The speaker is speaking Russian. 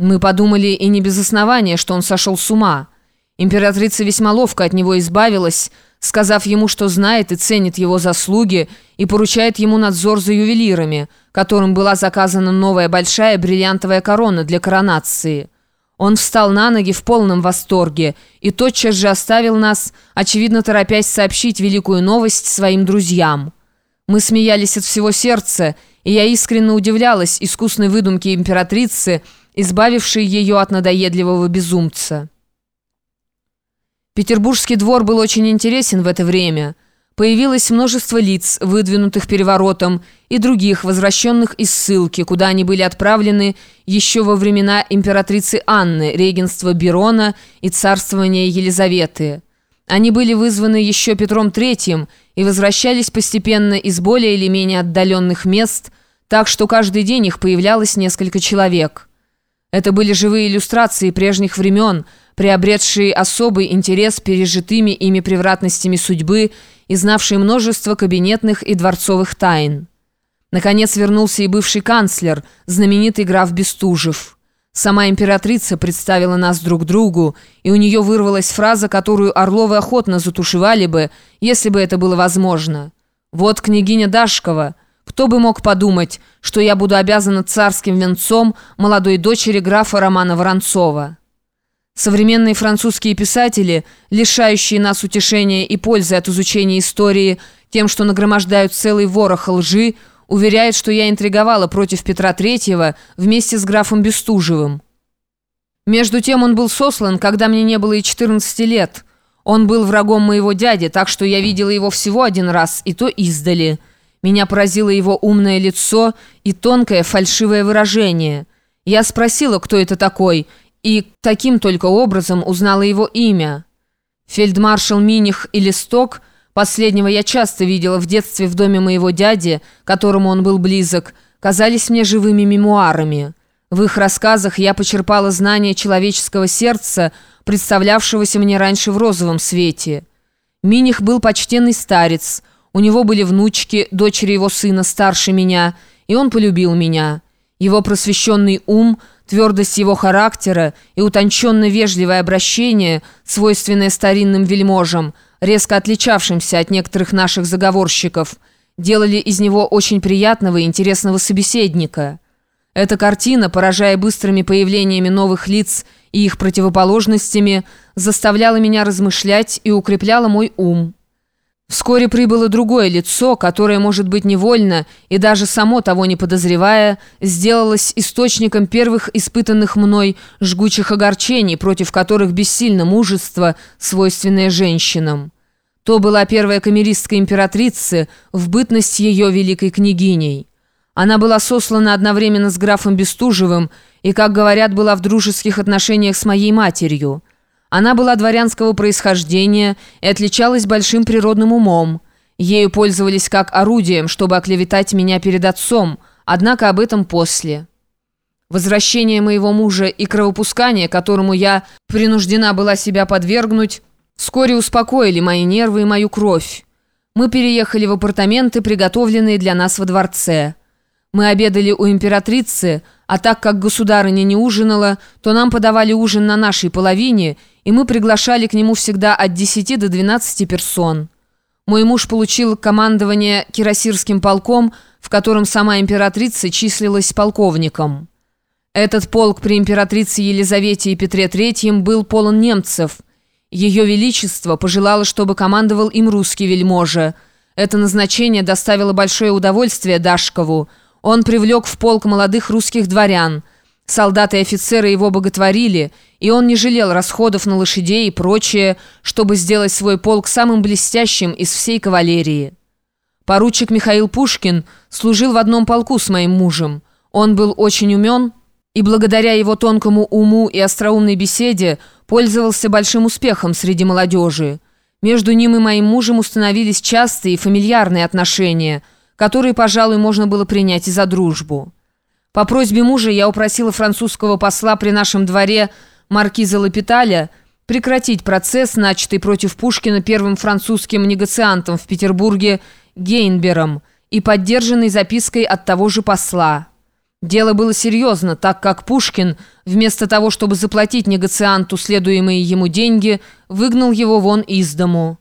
Мы подумали и не без основания, что он сошел с ума. Императрица весьма ловко от него избавилась, сказав ему, что знает и ценит его заслуги, и поручает ему надзор за ювелирами, которым была заказана новая большая бриллиантовая корона для коронации. Он встал на ноги в полном восторге и тотчас же оставил нас, очевидно торопясь сообщить великую новость своим друзьям. Мы смеялись от всего сердца, и я искренне удивлялась искусной выдумке императрицы, избавившей ее от надоедливого безумца. Петербургский двор был очень интересен в это время. Появилось множество лиц, выдвинутых переворотом, и других, возвращенных из ссылки, куда они были отправлены еще во времена императрицы Анны, регенства Берона и царствования Елизаветы. Они были вызваны еще Петром III и возвращались постепенно из более или менее отдаленных мест, так что каждый день их появлялось несколько человек. Это были живые иллюстрации прежних времен, приобретшие особый интерес пережитыми ими превратностями судьбы и знавшие множество кабинетных и дворцовых тайн. Наконец вернулся и бывший канцлер, знаменитый граф Бестужев. Сама императрица представила нас друг другу, и у нее вырвалась фраза, которую Орловы охотно затушевали бы, если бы это было возможно. «Вот княгиня Дашкова. Кто бы мог подумать, что я буду обязана царским венцом молодой дочери графа Романа Воронцова?» Современные французские писатели, лишающие нас утешения и пользы от изучения истории тем, что нагромождают целый ворох лжи, уверяет, что я интриговала против Петра Третьего вместе с графом Бестужевым. Между тем он был сослан, когда мне не было и 14 лет. Он был врагом моего дяди, так что я видела его всего один раз, и то издали. Меня поразило его умное лицо и тонкое фальшивое выражение. Я спросила, кто это такой, и таким только образом узнала его имя. Фельдмаршал Миних и Листок – Последнего я часто видела в детстве в доме моего дяди, которому он был близок, казались мне живыми мемуарами. В их рассказах я почерпала знания человеческого сердца, представлявшегося мне раньше в розовом свете. Миних был почтенный старец, у него были внучки, дочери его сына старше меня, и он полюбил меня. Его просвещенный ум, твердость его характера и утонченно вежливое обращение, свойственное старинным вельможам – резко отличавшимся от некоторых наших заговорщиков, делали из него очень приятного и интересного собеседника. Эта картина, поражая быстрыми появлениями новых лиц и их противоположностями, заставляла меня размышлять и укрепляла мой ум. Вскоре прибыло другое лицо, которое, может быть, невольно и даже само того не подозревая, сделалось источником первых испытанных мной жгучих огорчений, против которых бессильно мужество, свойственное женщинам. То была первая камеристка императрицы в бытность ее великой княгиней. Она была сослана одновременно с графом Бестужевым и, как говорят, была в дружеских отношениях с моей матерью. Она была дворянского происхождения и отличалась большим природным умом. Ею пользовались как орудием, чтобы оклеветать меня перед отцом, однако об этом после. Возвращение моего мужа и кровопускание, которому я принуждена была себя подвергнуть, вскоре успокоили мои нервы и мою кровь. Мы переехали в апартаменты, приготовленные для нас во дворце. Мы обедали у императрицы, а так как государыня не ужинала, то нам подавали ужин на нашей половине, и мы приглашали к нему всегда от 10 до 12 персон. Мой муж получил командование кирасирским полком, в котором сама императрица числилась полковником. Этот полк при императрице Елизавете и Петре III был полон немцев. Ее Величество пожелало, чтобы командовал им русский вельможа. Это назначение доставило большое удовольствие Дашкову – он привлек в полк молодых русских дворян. Солдаты и офицеры его боготворили, и он не жалел расходов на лошадей и прочее, чтобы сделать свой полк самым блестящим из всей кавалерии. Поручик Михаил Пушкин служил в одном полку с моим мужем. Он был очень умен, и благодаря его тонкому уму и остроумной беседе пользовался большим успехом среди молодежи. Между ним и моим мужем установились частые и фамильярные отношения – который, пожалуй, можно было принять и за дружбу. По просьбе мужа я упросила французского посла при нашем дворе маркиза Лапиталя прекратить процесс, начатый против Пушкина первым французским негациантом в Петербурге Гейнбером и поддержанный запиской от того же посла. Дело было серьезно, так как Пушкин, вместо того, чтобы заплатить негацианту следуемые ему деньги, выгнал его вон из дому.